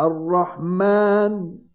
الرَّحْمَٰنُ.